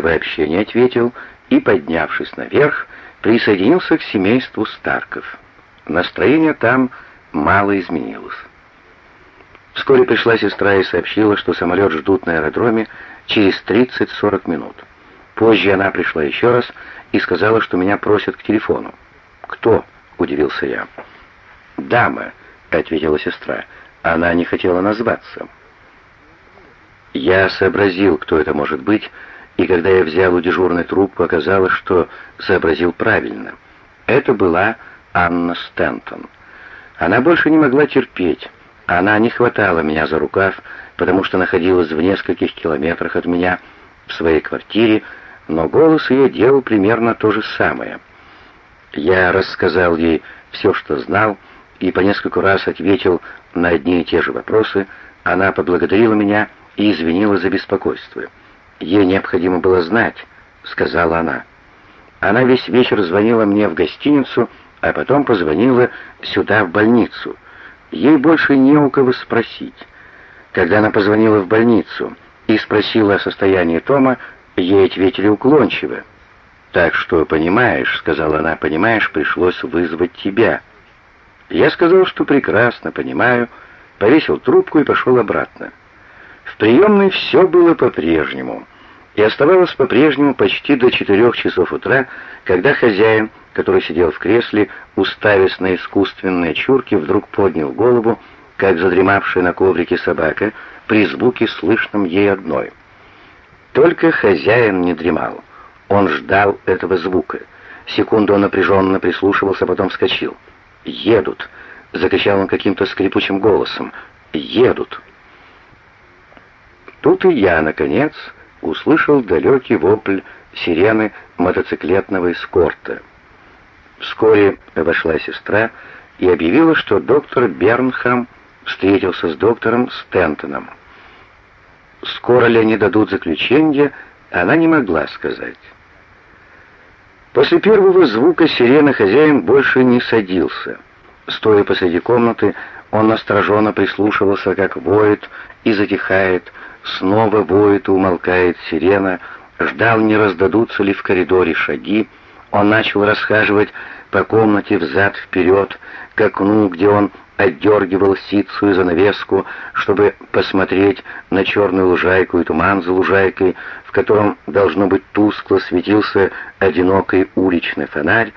вообще не ответил и, поднявшись наверх, присоединился к семейству Старков. Настроение там мало изменилось. Вскоре пришла сестра и сообщила, что самолет ждут на аэродроме через 30-40 минут. Позже она пришла еще раз и сказала, что меня просят к телефону. «Кто?» — удивился я. «Дама», — ответила сестра. Она не хотела назваться. Я сообразил, кто это может быть, и когда я взял у дежурной трубку, оказалось, что сообразил правильно. Это была Анна Стентон. Она больше не могла терпеть. Она не хватала меня за рукав, потому что находилась в нескольких километрах от меня в своей квартире, но голос ее делал примерно то же самое. Я рассказал ей все, что знал, и по нескольку раз ответил на одни и те же вопросы. Она поблагодарила меня и извинила за беспокойство. Ей необходимо было знать, сказала она. Она весь вечер звонила мне в гостиницу, а потом позвонила сюда в больницу. Ей больше не у кого спросить. Когда она позвонила в больницу и спросила о состоянии Тома, ей ответили уклончиво. «Так что, понимаешь», — сказала она, — «понимаешь, пришлось вызвать тебя». Я сказал, что прекрасно понимаю, повесил трубку и пошел обратно. В приемной все было по-прежнему, и оставалось по-прежнему почти до четырех часов утра, когда хозяин, который сидел в кресле, уставясь на искусственные чурки, вдруг поднял голову, как задремавшая на коврике собака, при звуке, слышном ей одной. Только хозяин не дремал. Он ждал этого звука. Секунду он напряженно прислушивался, потом вскочил. «Едут!» — закричал он каким-то скрипучим голосом. «Едут!» Тут и я, наконец, услышал далекий вопль сирены мотоциклетного эскорта. Вскоре вошла сестра и объявила, что доктор Бернхам встретился с доктором Стентоном. Скоро ли они дадут заключение, она не могла сказать. После первого звука сирены хозяин больше не садился. Стоя посреди комнаты, он настороженно прислушивался, как воет и затихает, снова воет и умолкает сирена, ждал, не раздадутся ли в коридоре шаги. Он начал расхаживать по комнате взад-вперед, к окну, где он отдергивал ситцу и занавеску, чтобы посмотреть на черную лужайку и туман за лужайкой, в котором, должно быть, тускло светился одинокий уличный фонарь,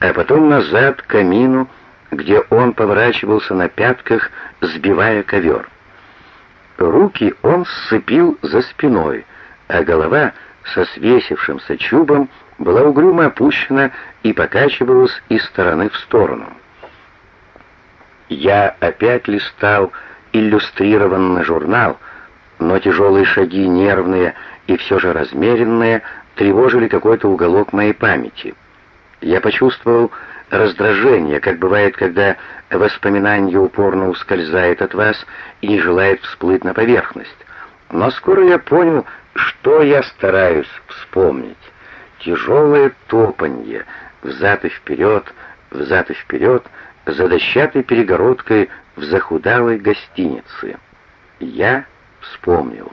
а потом назад к камину, где он поворачивался на пятках, сбивая ковер. Руки он сцепил за спиной, а голова со свесившимся чубом была угрюмо опущена и покачивалась из стороны в сторону. Я опять листал иллюстрированный журнал, но тяжелые шаги, нервные и все же размеренные, тревожили какой-то уголок моей памяти. Я почувствовал раздражение, как бывает, когда воспоминание упорно ускользает от вас и не желает всплыть на поверхность. Но скоро я понял, что я стараюсь вспомнить. Тяжелое топанье, взад и вперед, взад и вперед — за дощатой перегородкой в захудалой гостинице. Я вспомнил.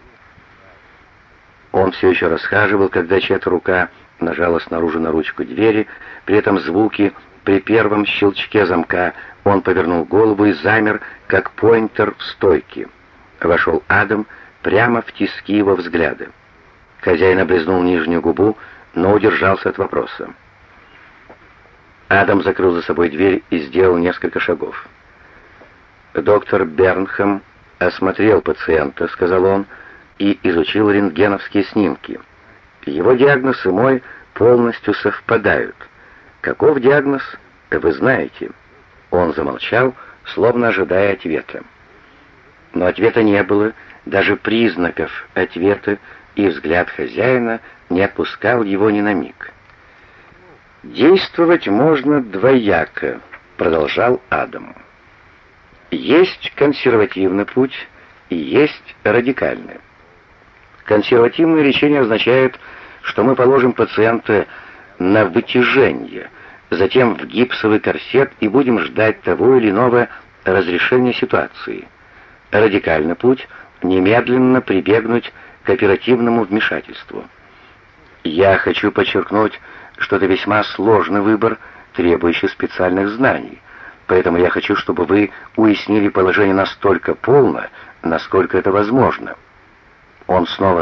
Он все еще расхаживал, когда чья-то рука нажала снаружи на ручку двери, при этом звуки при первом щелчке замка он повернул голову и замер, как поинтер в стойке. Вошел Адам прямо в тиски его взгляда. Хозяин облизнул нижнюю губу, но удержался от вопроса. Адам закрыл за собой дверь и сделал несколько шагов. «Доктор Бернхэм осмотрел пациента», — сказал он, — «и изучил рентгеновские снимки. Его диагноз и мой полностью совпадают. Каков диагноз, вы знаете». Он замолчал, словно ожидая ответа. Но ответа не было, даже признаков ответа, и взгляд хозяина не отпускал его ни на миг. «Действовать можно двояко», — продолжал Адам. «Есть консервативный путь и есть радикальный. Консервативное лечение означает, что мы положим пациента на вытяжение, затем в гипсовый корсет и будем ждать того или иного разрешения ситуации. Радикальный путь — немедленно прибегнуть к оперативному вмешательству. Я хочу подчеркнуть, что это весьма сложный выбор, требующий специальных знаний. Поэтому я хочу, чтобы вы уяснили положение настолько полно, насколько это возможно. Он снова